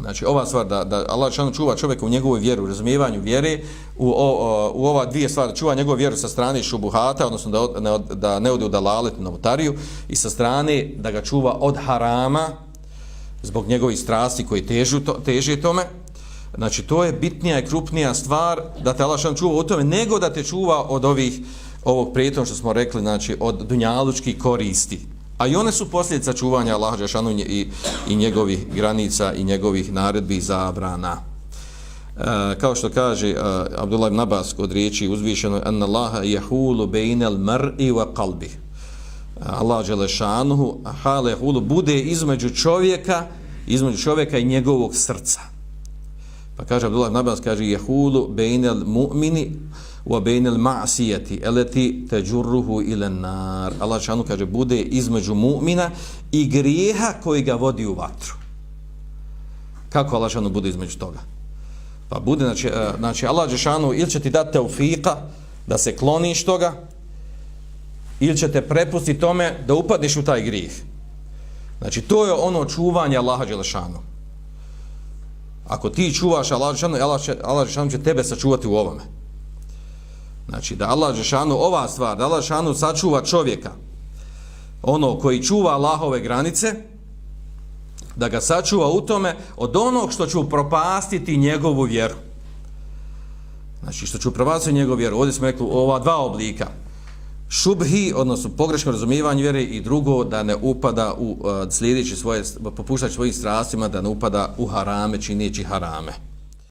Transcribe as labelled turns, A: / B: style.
A: Znači, ova stvar da, da Allah šanu čuva čovjeka u njegovoj vjeru, u razumijevanju vjere, u, o, u ova dvije stvari, čuva njegovu vjeru sa strane šubuhata, odnosno da, ne, da ne ode u dalalet na novotariju, i sa strane da ga čuva od harama, zbog njegovih strasti koji težu to, teže tome, znači to je bitnija i krupnija stvar da te Allah šanu čuva u tome, nego da te čuva od ovih, ovog prijetom što smo rekli, znači od dunjalučkih koristi, A i one su posljedica čuvanja Allaha Đešanu i, i njegovih granica i njegovih naredbi zabrana. E, kao što kaže e, Abdullah ibn Abbas kod riječi uzvišeno an Allaha yahulu bainal mar'i wa qalbi. E, Allah Đelešanu hale hulu bude između čovjeka između čovjeka i njegovog srca. Pa kaže Abdullah ibn Abbas kaže Jehulu bejnel mu'mini wa bejnel ma'siyati allati teđurruhu ila an-nar. Allah šanu kaže bude između mu'mina i grijeha koji ga vodi u vatru. Kako Allah šanu bude između toga? Pa bude, znači, e, znači Allah Žešanu ili će ti dati teufika da se kloniš toga, ili će te prepustiti tome da upadneš u taj grijeh. Znači, to je ono čuvanje Allaha Đelešanu. Ako ti čuvaš Allah Žešanu, Allah Žešanu će tebe sačuvati u ovome. Znači da Allah Žešanu, ova stvar, da Allah Žešanu sačuva čovjeka, ono koji čuva Allahove granice, da ga sačuva u tome od onog što će propastiti njegovu vjeru. Znači što će upropastiti njegovu vjeru. Ovdje smo rekli ova dva oblika. Šubhi, odnosno pogrešno razumijevanje vjere i drugo da ne upada u uh, sljedeći svoje, popuštaći svojim strastima, da ne upada u harame, čineći harame.